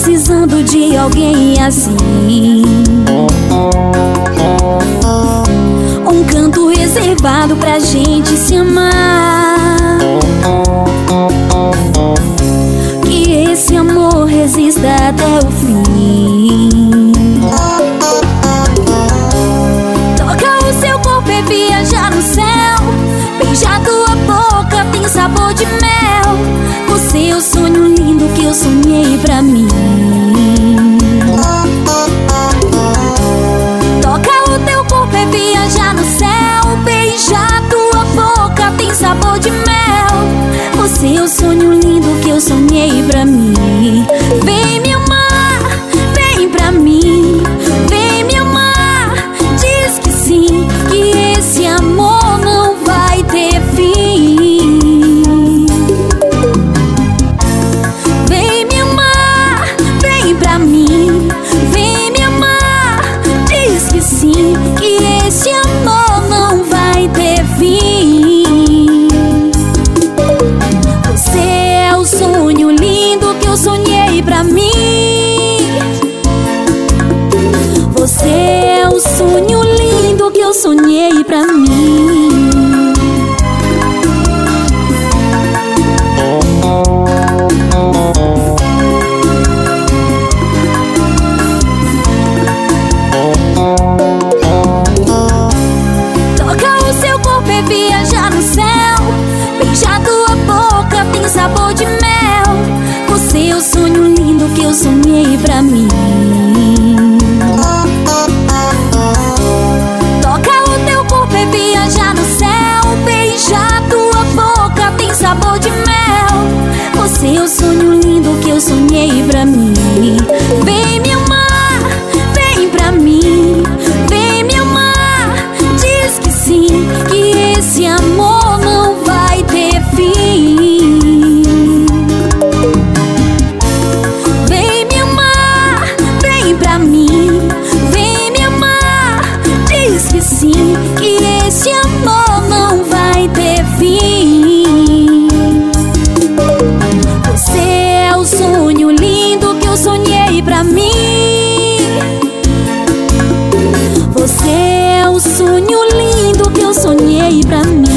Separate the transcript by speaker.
Speaker 1: precisando de alguém assim. Um canto reservado pra gente se amar. Que esse amor resista até o fim. Toca o seu corpo e viajar no céu. Beijar tua boca tem sabor de mel. Você é o sonho lindo que eu sonhei pra mim. Eu sonhei pra mim. Vem eu sonhei pra mim. Toca o teu corpo e viajar no céu. Beijar tua boca tem sabor de mel. Você é o sonho lindo que eu sonhei pra mim. pra mim.